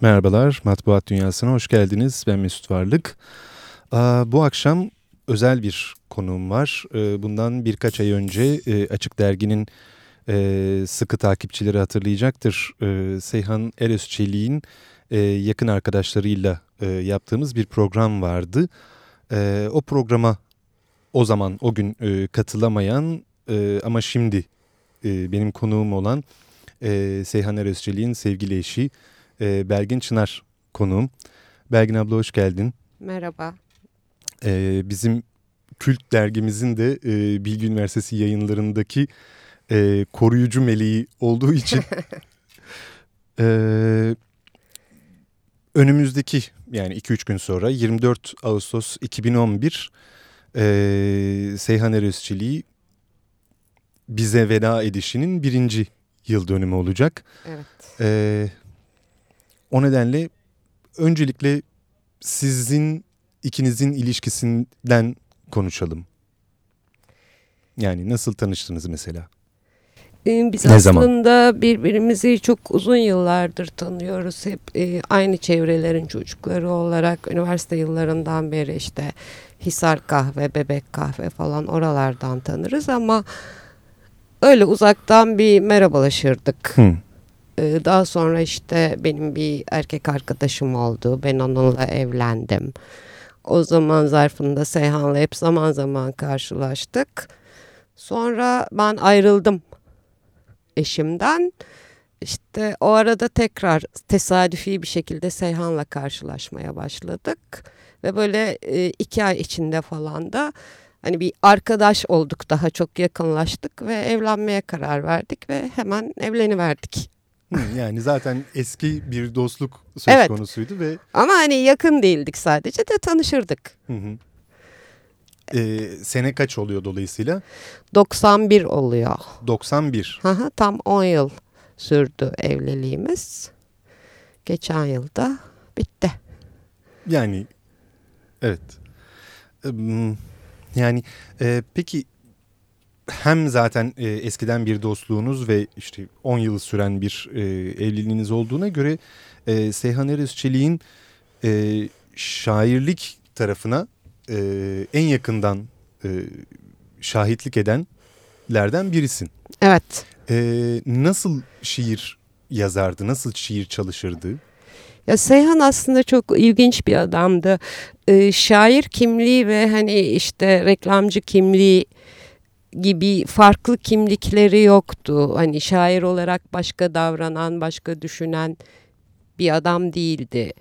Merhabalar, Matbuat Dünyası'na hoş geldiniz. Ben Mesut Varlık. Bu akşam özel bir konuğum var. Bundan birkaç ay önce Açık Dergi'nin sıkı takipçileri hatırlayacaktır. Seyhan Erözçelik'in yakın arkadaşlarıyla yaptığımız bir program vardı. O programa o zaman o gün katılamayan ama şimdi benim konuğum olan Seyhan Erözçelik'in sevgili eşi e, Belgin Çınar konuğum. Belgin abla hoş geldin. Merhaba. E, bizim kült dergimizin de e, Bilgi Üniversitesi yayınlarındaki e, koruyucu meleği olduğu için e, önümüzdeki yani 2-3 gün sonra 24 Ağustos 2011 e, Seyhan Erözçiliği bize veda edişinin birinci yıl dönümü olacak. Evet. E, o nedenle öncelikle sizin ikinizin ilişkisinden konuşalım. Yani nasıl tanıştınız mesela? Ee, biz ne aslında zaman? birbirimizi çok uzun yıllardır tanıyoruz. Hep e, aynı çevrelerin çocukları olarak üniversite yıllarından beri işte Hisar kahve, bebek kahve falan oralardan tanırız ama öyle uzaktan bir merhabalaşırdık. Hı. Ee, daha sonra işte benim bir erkek arkadaşım oldu. Ben onunla evlendim. O zaman zarfında Seyhan'la hep zaman zaman karşılaştık. Sonra ben ayrıldım eşimden. İşte o arada tekrar tesadüfi bir şekilde Seyhan'la karşılaşmaya başladık. Ve böyle e, iki ay içinde falan da hani bir arkadaş olduk daha çok yakınlaştık ve evlenmeye karar verdik ve hemen evleniverdik yani zaten eski bir dostluk söz evet. konusuydu ve... Ama hani yakın değildik sadece de tanışırdık. Hı hı. Ee, sene kaç oluyor dolayısıyla? 91 oluyor. 91. Hı hı, tam 10 yıl sürdü evliliğimiz. Geçen yılda bitti. Yani evet. Yani e, peki hem zaten e, eskiden bir dostluğunuz ve işte 10 yıl süren bir e, evliliğiniz olduğuna göre e, Seyhan Erezçelik'in e, şairlik tarafına e, en yakından e, şahitlik edenlerden birisin. Evet. E, nasıl şiir yazardı, nasıl şiir çalışırdı? Ya Seyhan aslında çok ilginç bir adamdı. Ee, şair kimliği ve hani işte reklamcı kimliği gibi farklı kimlikleri yoktu. Hani şair olarak başka davranan, başka düşünen bir adam değildi.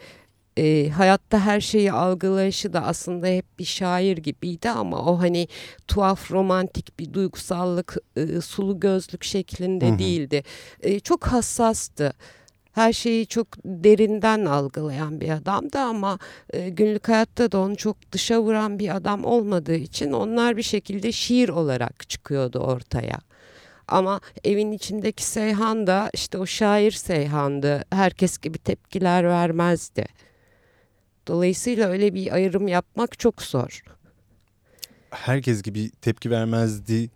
E, hayatta her şeyi algılayışı da aslında hep bir şair gibiydi ama o hani tuhaf romantik bir duygusallık, e, sulu gözlük şeklinde hı hı. değildi. E, çok hassastı her şeyi çok derinden algılayan bir adamdı ama e, günlük hayatta da onu çok dışa vuran bir adam olmadığı için onlar bir şekilde şiir olarak çıkıyordu ortaya. Ama evin içindeki Seyhan da işte o şair Seyhan'dı. Herkes gibi tepkiler vermezdi. Dolayısıyla öyle bir ayrım yapmak çok zor. Herkes gibi tepki vermezdi.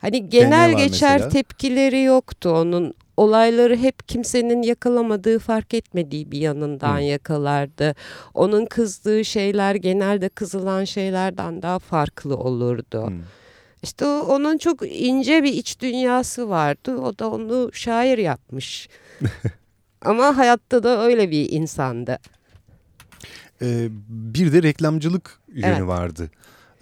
Hani genel geçer mesela? tepkileri yoktu onun olayları hep kimsenin yakalamadığı fark etmediği bir yanından Hı. yakalardı. Onun kızdığı şeyler genelde kızılan şeylerden daha farklı olurdu. Hı. İşte o, onun çok ince bir iç dünyası vardı. O da onu şair yapmış. Ama hayatta da öyle bir insandı. Ee, bir de reklamcılık yönü evet. vardı.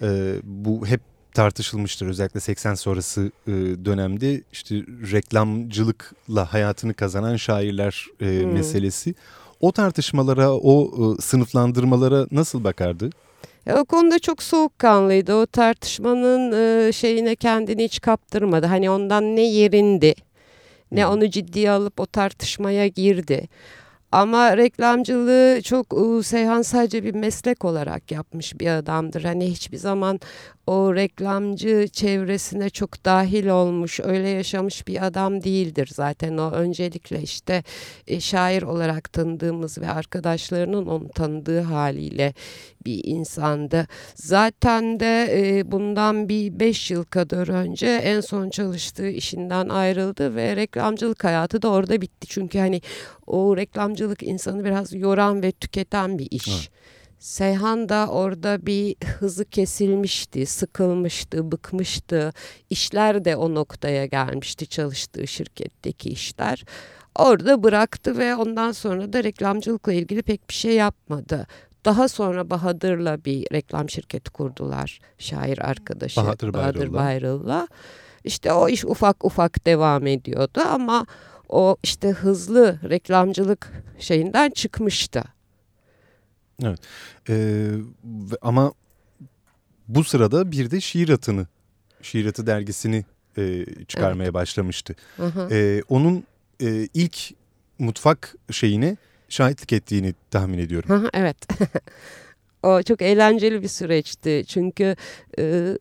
Ee, bu hep tartışılmıştır. Özellikle 80 sonrası e, dönemde işte reklamcılıkla hayatını kazanan şairler e, hmm. meselesi. O tartışmalara, o e, sınıflandırmalara nasıl bakardı? o konuda çok soğukkanlıydı. O tartışmanın e, şeyine kendini hiç kaptırmadı. Hani ondan ne yerindi, ne hmm. onu ciddiye alıp o tartışmaya girdi. Ama reklamcılığı çok Seyhan sadece bir meslek olarak yapmış bir adamdır. Hani hiçbir zaman o reklamcı çevresine çok dahil olmuş, öyle yaşamış bir adam değildir. Zaten o öncelikle işte e, şair olarak tanıdığımız ve arkadaşlarının onu tanıdığı haliyle bir insandı. Zaten de e, bundan bir beş yıl kadar önce en son çalıştığı işinden ayrıldı ve reklamcılık hayatı da orada bitti. Çünkü hani o reklamcılık insanı biraz yoran ve tüketen bir iş. Evet. Seyhan da orada bir hızı kesilmişti, sıkılmıştı, bıkmıştı. İşler de o noktaya gelmişti çalıştığı şirketteki işler. Orada bıraktı ve ondan sonra da reklamcılıkla ilgili pek bir şey yapmadı. Daha sonra Bahadır'la bir reklam şirketi kurdular. Şair arkadaşı Bahadır, Bahadır Bayrıl'la. İşte o iş ufak ufak devam ediyordu ama o işte hızlı reklamcılık şeyinden çıkmıştı. Evet. Ee, ama bu sırada bir de şiir atını, şiir atı dergisini e, çıkarmaya evet. başlamıştı. Ee, onun e, ilk mutfak şeyine şahitlik ettiğini tahmin ediyorum. evet. o çok eğlenceli bir süreçti. Çünkü e,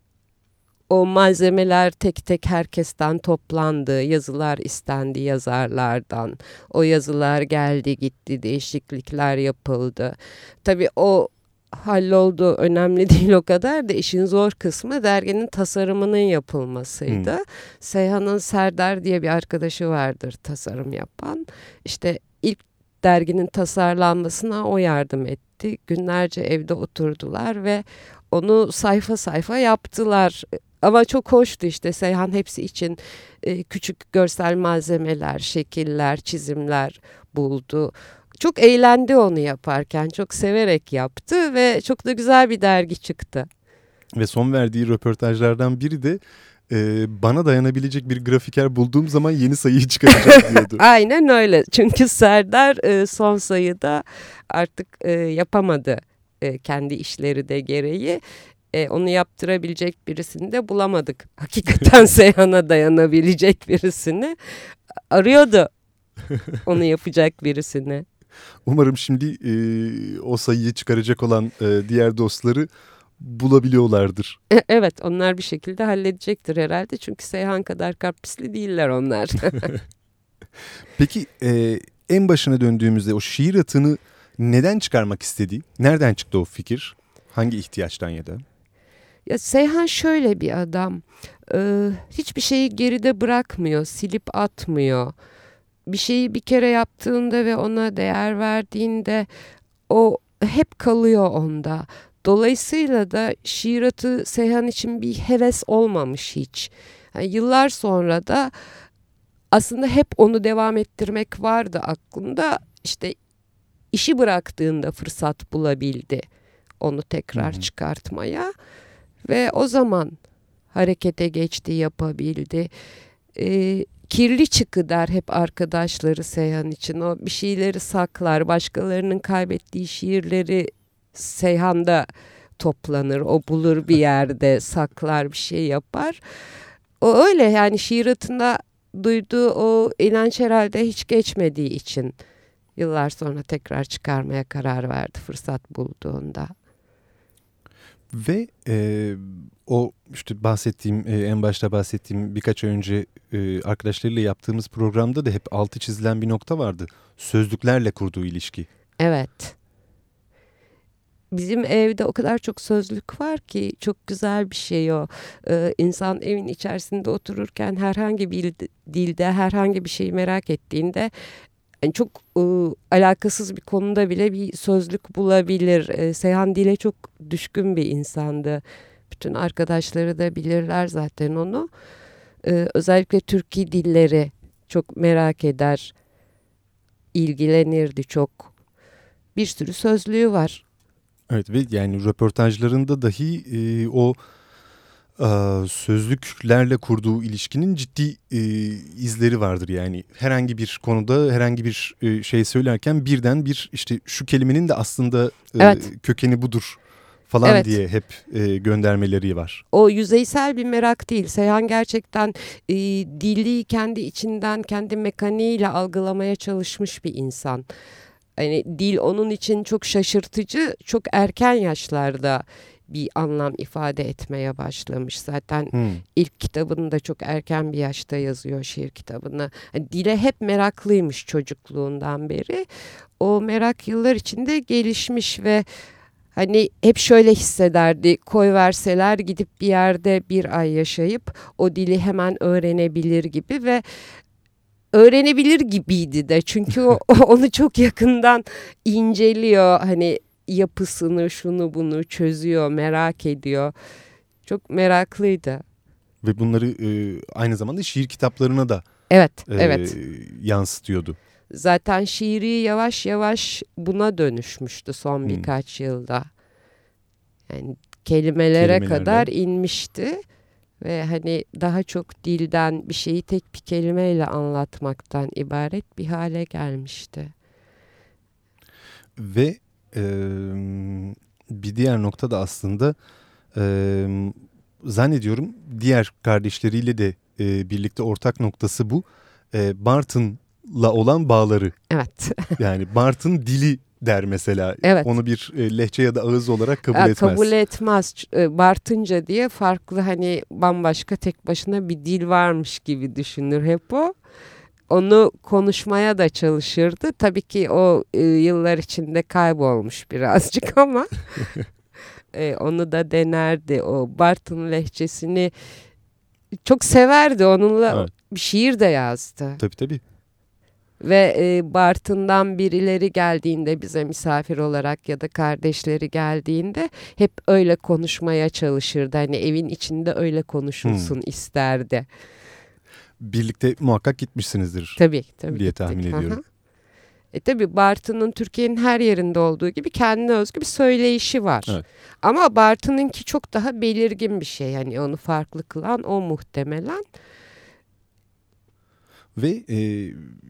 o malzemeler tek tek herkesten toplandı. Yazılar istendi yazarlardan. O yazılar geldi gitti değişiklikler yapıldı. Tabii o halloldu önemli değil o kadar da işin zor kısmı derginin tasarımının yapılmasıydı. Hmm. Seyhan'ın Serdar diye bir arkadaşı vardır tasarım yapan. İşte ilk derginin tasarlanmasına o yardım etti. Günlerce evde oturdular ve onu sayfa sayfa yaptılar. Ama çok hoştu işte Seyhan hepsi için e, küçük görsel malzemeler, şekiller, çizimler buldu. Çok eğlendi onu yaparken, çok severek yaptı ve çok da güzel bir dergi çıktı. Ve son verdiği röportajlardan biri de e, bana dayanabilecek bir grafiker bulduğum zaman yeni sayıyı çıkaracağım diyordu. Aynen öyle çünkü Serdar e, son sayıda artık e, yapamadı e, kendi işleri de gereği e, onu yaptırabilecek birisini de bulamadık. Hakikaten Seyhan'a dayanabilecek birisini arıyordu. Onu yapacak birisini. Umarım şimdi e, o sayıyı çıkaracak olan e, diğer dostları bulabiliyorlardır. E, evet onlar bir şekilde halledecektir herhalde. Çünkü Seyhan kadar kaprisli değiller onlar. Peki e, en başına döndüğümüzde o şiir atını neden çıkarmak istediği? Nereden çıktı o fikir? Hangi ihtiyaçtan ya da? Ya Seyhan şöyle bir adam. Ee, hiçbir şeyi geride bırakmıyor, silip atmıyor. Bir şeyi bir kere yaptığında ve ona değer verdiğinde o hep kalıyor onda. Dolayısıyla da şiiratı Seyhan için bir heves olmamış hiç. Yani yıllar sonra da aslında hep onu devam ettirmek vardı aklında. İşte işi bıraktığında fırsat bulabildi onu tekrar Hı -hı. çıkartmaya. Ve o zaman harekete geçti, yapabildi. E, kirli çıkı der hep arkadaşları Seyhan için. O bir şeyleri saklar, başkalarının kaybettiği şiirleri Seyhan'da toplanır. O bulur bir yerde, saklar bir şey yapar. O öyle yani şiir atında duyduğu o inanç herhalde hiç geçmediği için yıllar sonra tekrar çıkarmaya karar verdi fırsat bulduğunda. Ve e, o işte bahsettiğim e, en başta bahsettiğim birkaç ay önce e, arkadaşlarıyla yaptığımız programda da hep altı çizilen bir nokta vardı. Sözlüklerle kurduğu ilişki. Evet. Bizim evde o kadar çok sözlük var ki çok güzel bir şey o. Ee, insan evin içerisinde otururken herhangi bir dilde herhangi bir şeyi merak ettiğinde yani çok e, alakasız bir konuda bile bir sözlük bulabilir. E, Seyhan Dil'e çok düşkün bir insandı. Bütün arkadaşları da bilirler zaten onu. E, özellikle Türkiye dilleri çok merak eder, ilgilenirdi çok. Bir sürü sözlüğü var. Evet ve yani röportajlarında dahi e, o sözlüklerle kurduğu ilişkinin ciddi e, izleri vardır yani herhangi bir konuda herhangi bir e, şey söylerken birden bir işte şu kelimenin de aslında e, evet. kökeni budur falan evet. diye hep e, göndermeleri var. O yüzeysel bir merak değil. Seyhan gerçekten e, dili kendi içinden kendi mekaniğiyle algılamaya çalışmış bir insan. Yani dil onun için çok şaşırtıcı, çok erken yaşlarda bir anlam ifade etmeye başlamış. Zaten Hmm. ilk kitabını da çok erken bir yaşta yazıyor şiir kitabını. Hani dile hep meraklıymış çocukluğundan beri. O merak yıllar içinde gelişmiş ve hani hep şöyle hissederdi. Koy verseler gidip bir yerde bir ay yaşayıp o dili hemen öğrenebilir gibi ve öğrenebilir gibiydi de çünkü o, onu çok yakından inceliyor hani yapısını şunu bunu çözüyor merak ediyor çok meraklıydı Ve bunları e, aynı zamanda şiir kitaplarına da evet e, evet yansıtıyordu. zaten şiiri yavaş yavaş buna dönüşmüştü son Hmm. birkaç yılda yani kelimelere Kelimelerle. kadar inmişti ve hani daha çok dilden bir şeyi tek bir kelimeyle anlatmaktan ibaret bir hale gelmişti. Ve e, bir diğer nokta da aslında e, zannediyorum diğer kardeşleriyle de e, birlikte ortak noktası bu. E, Bartın'la olan bağları. Evet. Yani Bartın dili der mesela. Evet. Onu bir lehçe ya da ağız olarak kabul etmez. Kabul etmez. Bartınca diye farklı hani bambaşka tek başına bir dil varmış gibi düşünür hep o. Onu konuşmaya da çalışırdı. Tabii ki o e, yıllar içinde kaybolmuş birazcık ama e, onu da denerdi. O Bartın lehçesini çok severdi. Onunla Evet. bir şiir de yazdı. Tabii tabii. Ve e, Bartın'dan birileri geldiğinde bize misafir olarak ya da kardeşleri geldiğinde hep öyle konuşmaya çalışırdı. Hani evin içinde öyle konuşulsun Hmm. isterdi. Birlikte muhakkak gitmişsinizdir. Tabii tabii. Diye gittik. tahmin hı. ediyorum. E tabii Bartın'ın Türkiye'nin her yerinde olduğu gibi kendine özgü bir söyleyişi var. Evet. Ama Bartın'ınki çok daha belirgin bir şey. Yani onu farklı kılan o muhtemelen. Ve e,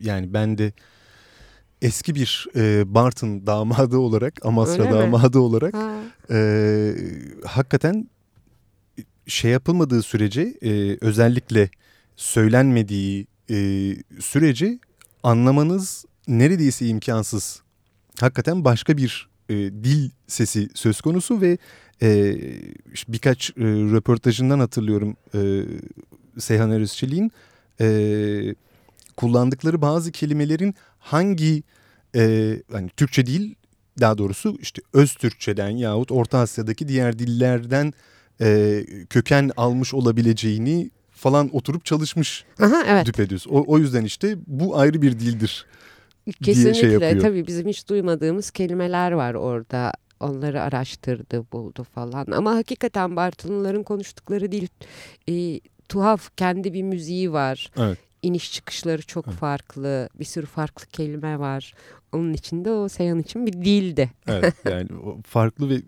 yani ben de eski bir e, Bartın damadı olarak, Amasra Öyle mi? damadı olarak Ha. e, hakikaten şey yapılmadığı sürece e, özellikle söylenmediği e, sürece anlamanız neredeyse imkansız. Hakikaten başka bir e, dil sesi söz konusu ve e, birkaç e, röportajından hatırlıyorum e, Seyhan Erüzçelik'in e, kullandıkları bazı kelimelerin hangi e, hani Türkçe değil daha doğrusu işte öz Türkçeden yahut Orta Asya'daki diğer dillerden e, köken almış olabileceğini falan oturup çalışmış Aha, evet. düpedüz. O, o yüzden işte bu ayrı bir dildir diye şey Kesinlikle yapıyor. tabii bizim hiç duymadığımız kelimeler var orada. Onları araştırdı, buldu falan. Ama hakikaten Bartınlıların konuştukları dil e, tuhaf, kendi bir müziği var. Evet. İniş çıkışları çok Evet. farklı, bir sürü farklı kelime var. Onun içinde o Seyhan için bir dildi. Evet yani farklı ve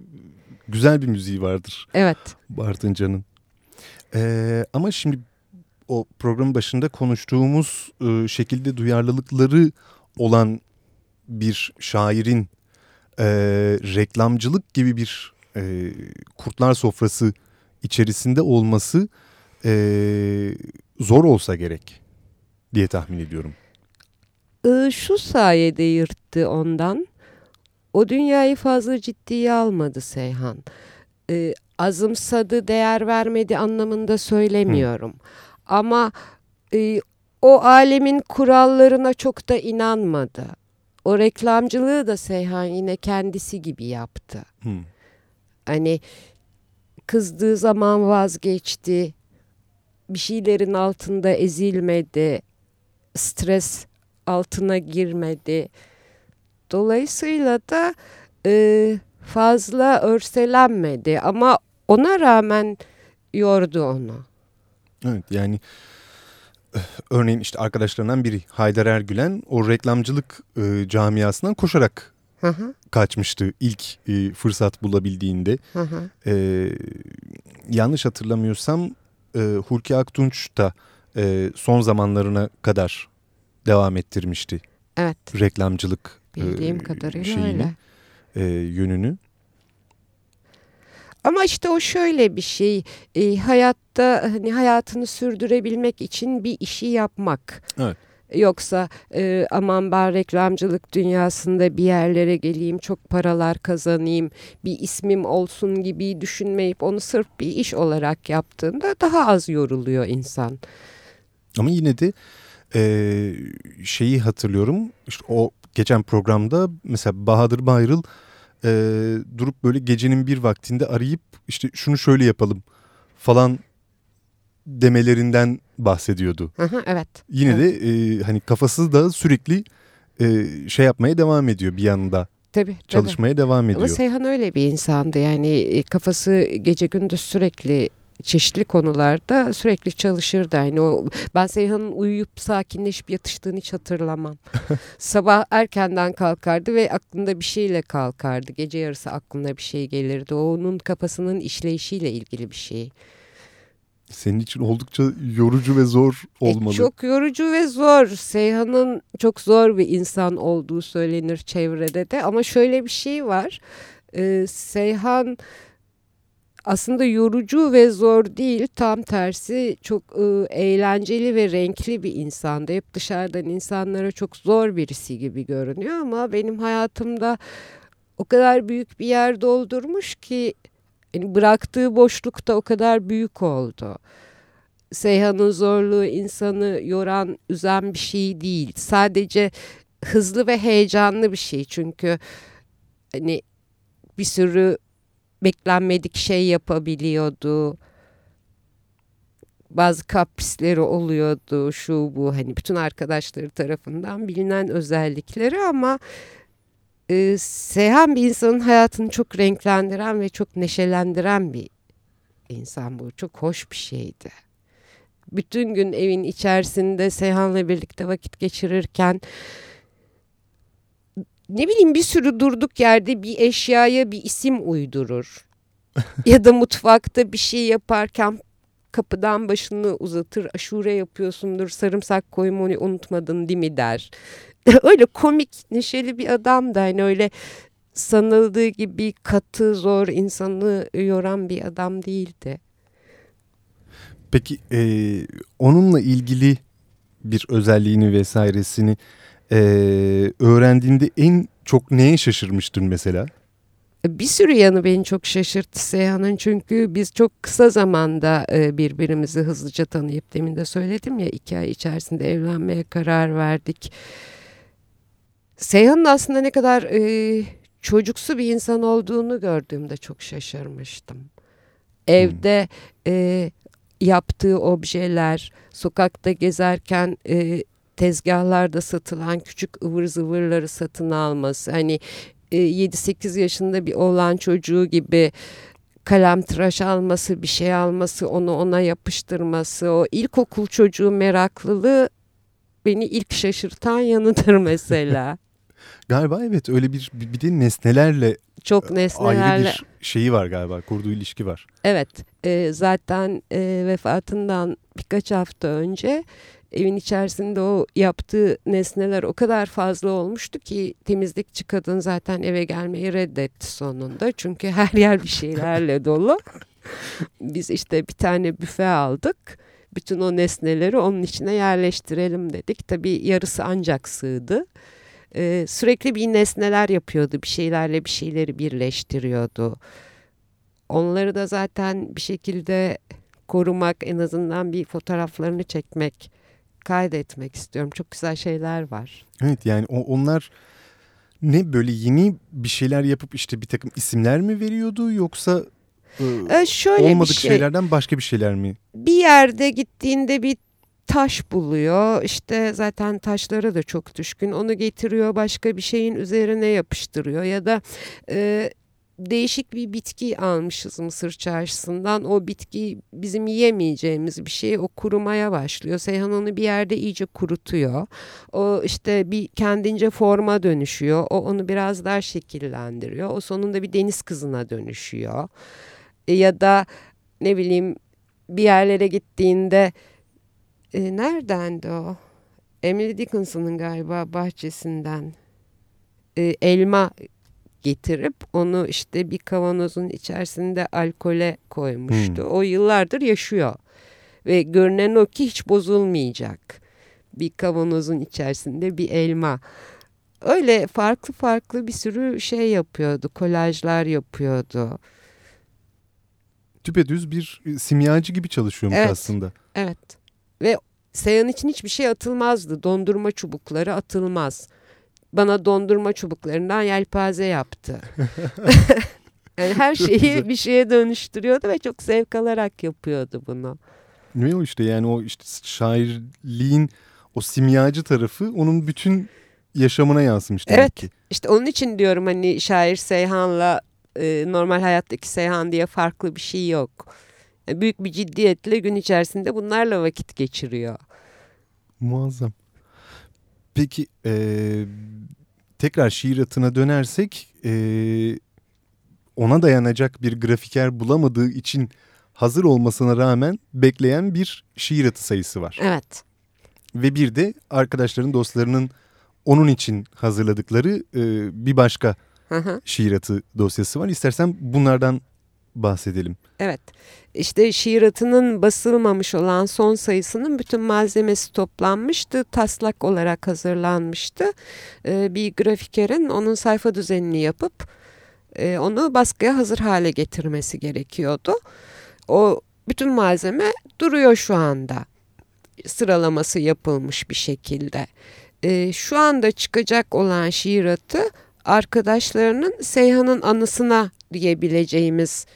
güzel bir müziği vardır Evet, Bartınca'nın. Ee, ama şimdi o programın başında konuştuğumuz e, şekilde duyarlılıkları olan bir şairin e, reklamcılık gibi bir e, kurtlar sofrası içerisinde olması e, zor olsa gerek diye tahmin ediyorum. Ee, şu sayede yırttı ondan. O dünyayı fazla ciddiye almadı Seyhan. Ee, azımsadı, değer vermedi anlamında söylemiyorum. Ama e, o alemin kurallarına çok da inanmadı. O reklamcılığı da Seyhan yine kendisi gibi yaptı. Hmm. Hani kızdığı zaman vazgeçti. Bir şeylerin altında ezilmedi. Stres altına girmedi. Dolayısıyla da e, fazla örselenmedi ama ona rağmen yordu onu. Evet yani eh, örneğin işte arkadaşlarından biri Haydar Ergülen o reklamcılık e, camiasından koşarak Hı hı, kaçmıştı ilk e, fırsat bulabildiğinde. hı hı. E, yanlış hatırlamıyorsam e, Hulki Aktunç da e, son zamanlarına kadar devam ettirmişti Evet reklamcılık e, bildiğim kadarıyla şeyini, öyle. e, yönünü. Ama işte o şöyle bir şey e, hayatta hani hayatını sürdürebilmek için bir işi yapmak. Evet. Yoksa e, aman ben reklamcılık dünyasında bir yerlere geleyim, çok paralar kazanayım, bir ismim olsun gibi düşünmeyip onu sırf bir iş olarak yaptığında daha az yoruluyor insan. Ama yine de e, şeyi hatırlıyorum. İşte o geçen programda mesela Bahadır Bayrıl e, durup böyle gecenin bir vaktinde arayıp işte şunu şöyle yapalım falan demelerinden bahsediyordu. Aha, evet. Yine evet. de e, hani kafası da sürekli e, şey yapmaya devam ediyor bir yanında. Tabii, çalışmaya tabii. devam ediyor. Ama Seyhan öyle bir insandı yani e, kafası gece gündüz sürekli çeşitli konularda sürekli çalışırdı. Yani o ben Seyhan'ın uyuyup sakinleşip yatıştığını hiç hatırlamam. Sabah erkenden kalkardı ve aklında bir şeyle kalkardı. Gece yarısı aklına bir şey gelirdi. O onun kafasının işleyişiyle ilgili bir şey. Senin için oldukça yorucu ve zor olmalı. E, çok yorucu ve zor. Seyhan'ın çok zor bir insan olduğu söylenir çevrede de. Ama şöyle bir şey var. Ee, Seyhan aslında yorucu ve zor değil tam tersi çok e, eğlenceli ve renkli bir insandı. Hep dışarıdan insanlara çok zor birisi gibi görünüyor ama benim hayatımda o kadar büyük bir yer doldurmuş ki yani bıraktığı boşluk da o kadar büyük oldu. Seyhan'ın zorluğu insanı yoran, üzen bir şey değil. Sadece hızlı ve heyecanlı bir şey çünkü hani bir sürü beklenmedik şey yapabiliyordu. Bazı kaprisleri oluyordu şu bu hani bütün arkadaşları tarafından bilinen özellikleri ama e, Seyhan bir insanın hayatını çok renklendiren ve çok neşelendiren bir insan bu. Çok hoş bir şeydi. Bütün gün evin içerisinde Seyhan'la birlikte vakit geçirirken ne bileyim bir sürü durduk yerde bir eşyaya bir isim uydurur. ya da mutfakta bir şey yaparken kapıdan başını uzatır. Aşure yapıyorsundur sarımsak koymayı unutmadın değil mi der. öyle komik neşeli bir adam da hani öyle sanıldığı gibi katı zor insanı yoran bir adam değildi. Peki e, onunla ilgili bir özelliğini vesairesini e, öğrendiğinde en çok neye şaşırmıştın mesela? Bir sürü yanı beni çok şaşırttı Seyhan'ın çünkü biz çok kısa zamanda birbirimizi hızlıca tanıyıp demin de söyledim ya iki ay içerisinde evlenmeye karar verdik. Seyhan'ın aslında ne kadar e, çocuksu bir insan olduğunu gördüğümde çok şaşırmıştım. Evde e, yaptığı objeler, sokakta gezerken e, tezgahlarda satılan küçük ıvır zıvırları satın alması. Hani e, 7-8 yaşında bir oğlan çocuğu gibi kalem tıraş alması, bir şey alması, onu ona yapıştırması, o ilkokul çocuğu meraklılığı beni ilk şaşırtan yanıdır mesela. Galiba evet öyle bir bir de nesnelerle çok nesnelerle ayrı bir şeyi var galiba kurduğu ilişki var. Evet e, zaten e, vefatından birkaç hafta önce evin içerisinde o yaptığı nesneler o kadar fazla olmuştu ki temizlikçi kadın zaten eve gelmeyi reddetti sonunda. Çünkü her yer bir şeylerle dolu. Biz işte bir tane büfe aldık. Bütün o nesneleri onun içine yerleştirelim dedik. Tabii yarısı ancak sığdı e, sürekli bir nesneler yapıyordu. Bir şeylerle bir şeyleri birleştiriyordu. Onları da zaten bir şekilde korumak, en azından bir fotoğraflarını çekmek, kaydetmek istiyorum. Çok güzel şeyler var. Evet yani onlar ne böyle yeni bir şeyler yapıp işte bir takım isimler mi veriyordu yoksa ee, şöyle olmadık şey, şeylerden başka bir şeyler mi? Bir yerde gittiğinde bir taş buluyor. İşte zaten taşlara da çok düşkün. Onu getiriyor başka bir şeyin üzerine yapıştırıyor ya da e, değişik bir bitki almışız Mısır çarşısından. O bitki bizim yiyemeyeceğimiz bir şey. O kurumaya başlıyor. Seyhan onu bir yerde iyice kurutuyor. O işte bir kendince forma dönüşüyor. O onu biraz daha şekillendiriyor. O sonunda bir deniz kızına dönüşüyor. E, ya da ne bileyim bir yerlere gittiğinde e, neredendi o? Emily Dickinson'ın galiba bahçesinden e, elma getirip onu işte bir kavanozun içerisinde alkole koymuştu. Hmm. O yıllardır yaşıyor ve görünen o ki hiç bozulmayacak. bir kavanozun içerisinde bir elma. Öyle farklı farklı bir sürü şey yapıyordu, kolajlar yapıyordu. Düpedüz bir e, simyacı gibi çalışıyormuş Evet. aslında. Evet ve Seyhan için hiçbir şey atılmazdı. Dondurma çubukları atılmaz. Bana dondurma çubuklarından yelpaze yaptı. yani her şeyi bir şeye dönüştürüyordu ve çok zevk alarak yapıyordu bunu. Ne o işte yani o işte şairliğin o simyacı tarafı onun bütün yaşamına yansımış demek Evet. ki. İşte onun için diyorum hani şair Seyhan'la e, normal hayattaki Seyhan diye farklı bir şey yok. E, Büyük bir ciddiyetle gün içerisinde bunlarla vakit geçiriyor. Muazzam. Peki eee, tekrar şiir atına dönersek eee, ona dayanacak bir grafiker bulamadığı için hazır olmasına rağmen bekleyen bir şiir atı sayısı var. Evet. Ve bir de arkadaşların dostlarının onun için hazırladıkları eee, bir başka Hı hı. şiir atı dosyası var. İstersen bunlardan bahsedelim. Evet. İşte şiir atının basılmamış olan son sayısının bütün malzemesi toplanmıştı. Taslak olarak hazırlanmıştı. Ee, bir grafikerin onun sayfa düzenini yapıp e, onu baskıya hazır hale getirmesi gerekiyordu. O bütün malzeme duruyor şu anda. Sıralaması yapılmış bir şekilde. Ee, şu anda çıkacak olan şiir atı arkadaşlarının Seyhan'ın anısına diyebileceğimiz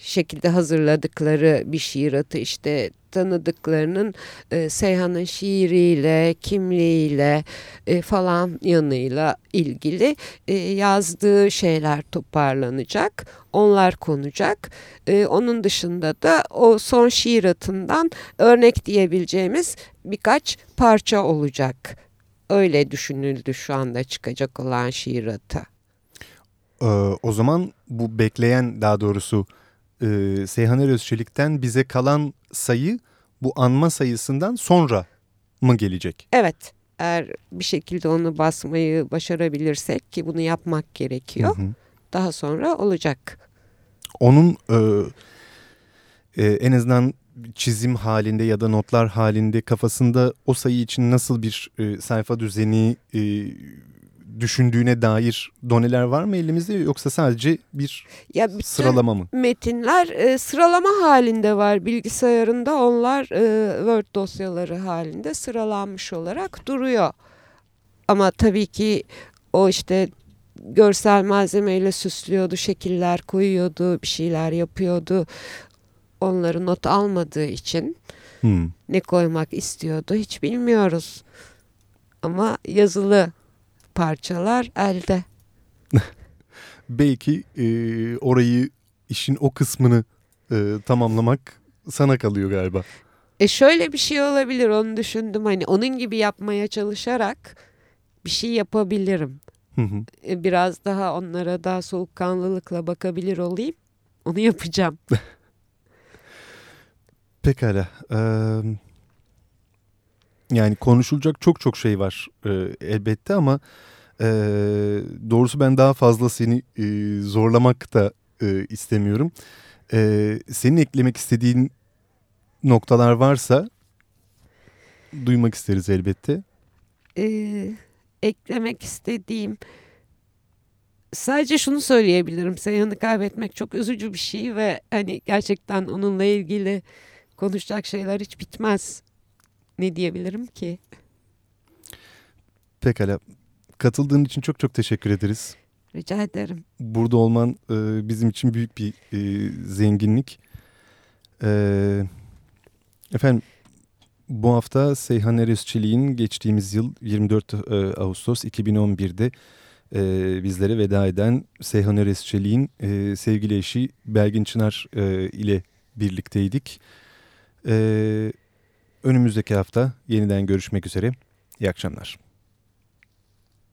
şekilde hazırladıkları bir şiir atı işte tanıdıklarının e, Seyhan'ın şiiriyle, kimliğiyle e, falan yanıyla ilgili e, yazdığı şeyler toparlanacak. Onlar konacak. E, onun dışında da o son şiir atından örnek diyebileceğimiz birkaç parça olacak. Öyle düşünüldü şu anda çıkacak olan şiir atı. Ee, o zaman bu bekleyen daha doğrusu e, Seyhan Özçelik'ten bize kalan sayı bu anma sayısından sonra mı gelecek? Evet, eğer bir şekilde onu basmayı başarabilirsek ki bunu yapmak gerekiyor. Hı hı. Daha sonra olacak. Onun e, e, en azından çizim halinde ya da notlar halinde kafasında o sayı için nasıl bir e, sayfa düzeni e, düşündüğüne dair doneler var mı elimizde yoksa sadece bir Ya bütün sıralama mı? metinler e, sıralama halinde var bilgisayarında. Onlar e, Word dosyaları halinde sıralanmış olarak duruyor. Ama tabii ki o işte görsel malzemeyle süslüyordu, şekiller koyuyordu, bir şeyler yapıyordu. Onları not almadığı için Hmm. ne koymak istiyordu hiç bilmiyoruz. Ama yazılı parçalar elde. Belki e, orayı işin o kısmını e, tamamlamak sana kalıyor galiba. E şöyle bir şey olabilir onu düşündüm hani onun gibi yapmaya çalışarak bir şey yapabilirim. Hı hı. E, biraz daha onlara daha soğukkanlılıkla bakabilir olayım. Onu yapacağım. Pekala. Eee, yani konuşulacak çok çok şey var e, elbette ama e, doğrusu ben daha fazla seni e, zorlamak da e, istemiyorum. E, senin eklemek istediğin noktalar varsa duymak isteriz elbette. E, eklemek istediğim sadece şunu söyleyebilirim. Seyhan'ı kaybetmek çok üzücü bir şey ve hani gerçekten onunla ilgili konuşacak şeyler hiç bitmez. Ne diyebilirim ki? Pekala. Katıldığın için çok çok teşekkür ederiz. Rica ederim. Burada olman e, bizim için büyük bir e, zenginlik. E, efendim bu hafta Seyhan Erözçelik'in geçtiğimiz yıl 24 e, Ağustos 2011'de e, bizlere veda eden Seyhan Erözçelik'in e, sevgili eşi Belgin Çınar e, ile birlikteydik. E, önümüzdeki hafta yeniden görüşmek üzere. İyi akşamlar.